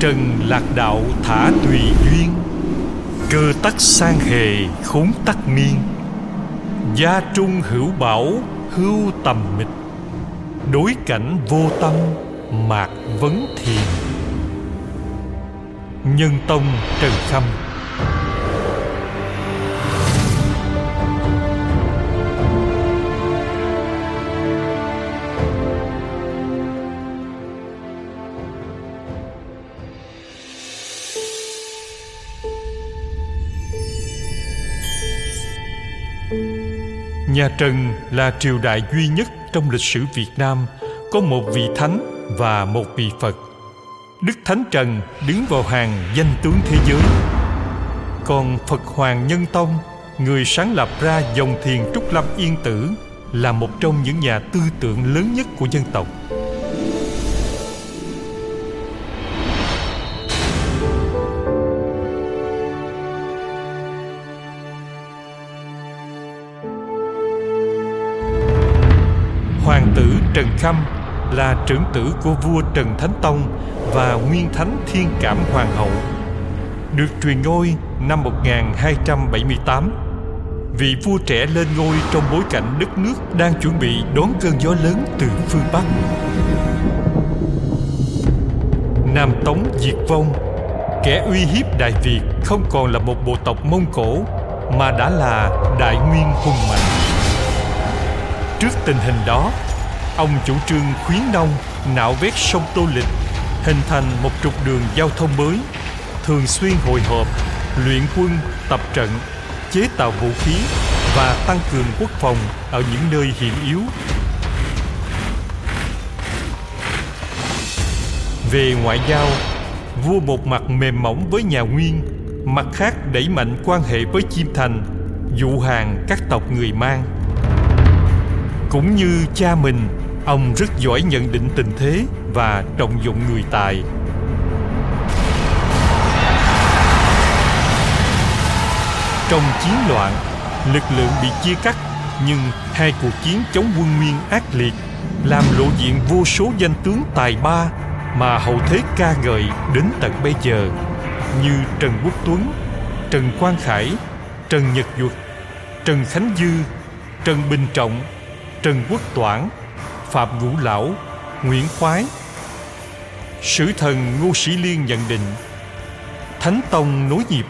trần lạc đạo thả tùy duyên, cơ tắc sang hề khốn tắc niên, gia trung hữu bảo hưu tầm mịch, đối cảnh vô tâm mạc vấn thiền. Nhân tông trần khâm. Nhà Trần là triều đại duy nhất trong lịch sử Việt Nam có một vị thánh và một vị Phật. Đức Thánh Trần đứng vào hàng danh tướng thế giới. Còn Phật Hoàng Nhân Tông, người sáng lập ra dòng thiền Trúc Lâm Yên Tử, là một trong những nhà tư tưởng lớn nhất của dân tộc. Hoàng tử Trần Khâm là trưởng tử của vua Trần Thánh Tông và Nguyên Thánh Thiên Cảm Hoàng hậu. Được truyền ngôi năm 1278. Vị vua trẻ lên ngôi trong bối cảnh đất nước đang chuẩn bị đón cơn gió lớn từ phương Bắc. Nam Tống diệt vong, kẻ uy hiếp Đại Việt không còn là một bộ tộc Mông Cổ mà đã là Đại Nguyên hùng mạnh. Trước tình hình đó, ông chủ trương khuyến nông nạo vét sông Tô Lịch, hình thành một trục đường giao thông mới, thường xuyên hội họp, luyện quân, tập trận, chế tạo vũ khí và tăng cường quốc phòng ở những nơi hiểm yếu. Về ngoại giao, vua một mặt mềm mỏng với nhà Nguyên, mặt khác đẩy mạnh quan hệ với Chiêm Thành, dụ hàng các tộc người Mang. Cũng như cha mình, ông rất giỏi nhận định tình thế và trọng dụng người tài. Trong chiến loạn, lực lượng bị chia cắt, nhưng hai cuộc chiến chống quân Nguyên ác liệt làm lộ diện vô số danh tướng tài ba mà hậu thế ca ngợi đến tận bây giờ như Trần Quốc Tuấn, Trần Quang Khải, Trần Nhật Duật, Trần Khánh Dư, Trần Bình Trọng, Trần Quốc Toản, Phạm Ngũ Lão, Nguyễn Khoái. Sử thần Ngô Sĩ Liên nhận định Thánh Tông nối nhịp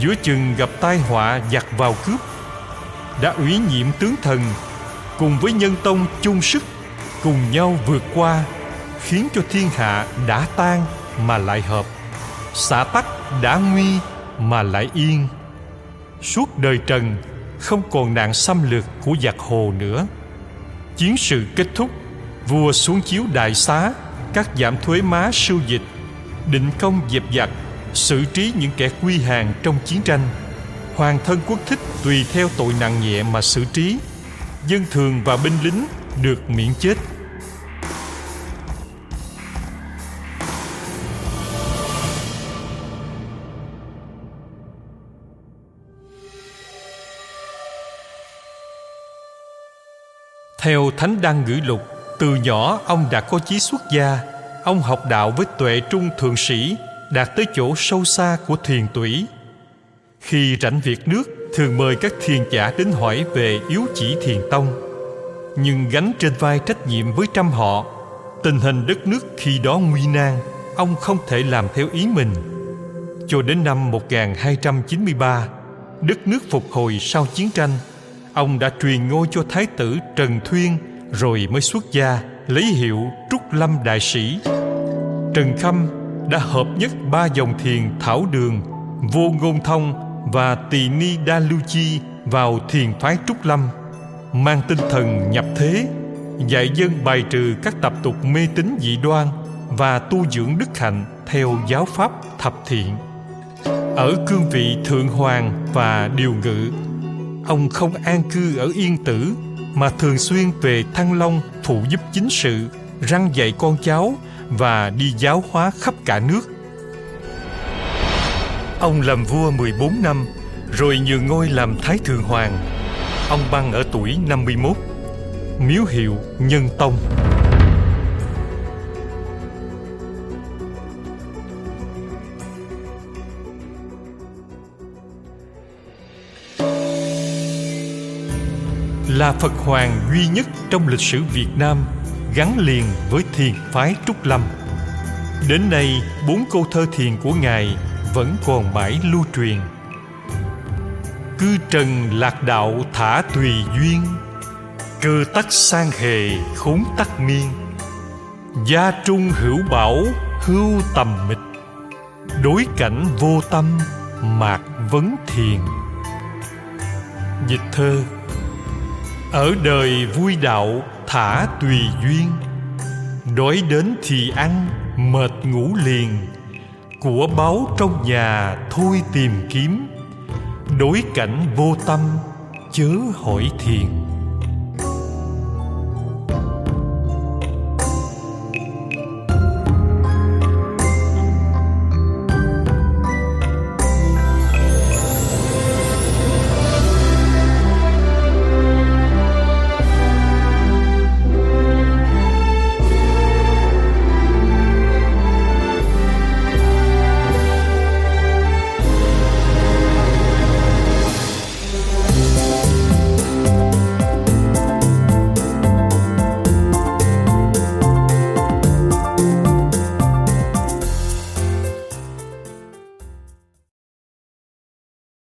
Giữa chừng gặp tai họa giặc vào cướp Đã ủy nhiệm tướng thần Cùng với nhân tông chung sức Cùng nhau vượt qua Khiến cho thiên hạ đã tan mà lại hợp Xã tắc đã nguy mà lại yên Suốt đời Trần không còn nạn xâm lược của giặc hồ nữa Chiến sự kết thúc, Vua xuống chiếu đại xá, Cắt giảm thuế má sưu dịch, Định công dẹp giặc, Xử trí những kẻ quy hàng trong chiến tranh. Hoàng thân quốc thích tùy theo tội nặng nhẹ mà xử trí. Dân thường và binh lính được miễn chết. Theo Thánh Đăng Ngữ Lục, từ nhỏ ông đã có chí xuất gia. Ông học đạo với tuệ trung thượng sĩ, đạt tới chỗ sâu xa của thiền tủy. Khi rảnh việc nước, thường mời các thiền giả đến hỏi về yếu chỉ thiền tông. Nhưng gánh trên vai trách nhiệm với trăm họ, tình hình đất nước khi đó nguy nan, ông không thể làm theo ý mình. Cho đến năm 1293, đất nước phục hồi sau chiến tranh – ông đã truyền ngôi cho thái tử Trần Thuyên rồi mới xuất gia lấy hiệu Trúc Lâm Đại Sĩ. Trần Khâm đã hợp nhất ba dòng thiền Thảo Đường, Vô Ngôn Thông và Tỳ Ni Đa Lưu Chi vào thiền phái Trúc Lâm, mang tinh thần nhập thế, dạy dân bài trừ các tập tục mê tín dị đoan và tu dưỡng đức hạnh theo giáo pháp thập thiện. Ở cương vị thượng hoàng và điều ngự ông không an cư ở yên tử mà thường xuyên về Thăng Long phụ giúp chính sự, răng dạy con cháu và đi giáo hóa khắp cả nước. Ông làm vua 14 năm, rồi nhường ngôi làm Thái Thượng Hoàng. Ông băng ở tuổi 51, miếu hiệu Nhân Tông. Là phật hoàng duy nhất trong lịch sử việt nam, gắn liền với thiền phái trúc lâm. Đến nay, bốn câu thơ thiền của ngài vẫn còn mãi lưu truyền. Cư trần lạc đạo thả tùy duyên, cơ tắc sang hề khốn tắc miên. Gia trung hữu bảo, hưu tầm mịch. Đối cảnh vô tâm, mạc vấn thiền. Dịch thơ ở đời vui đạo thả tùy duyên đói đến thì ăn, mệt ngủ liền. Của báu trong nhà thôi tìm kiếm, đối cảnh vô tâm, chớ hỏi thiền.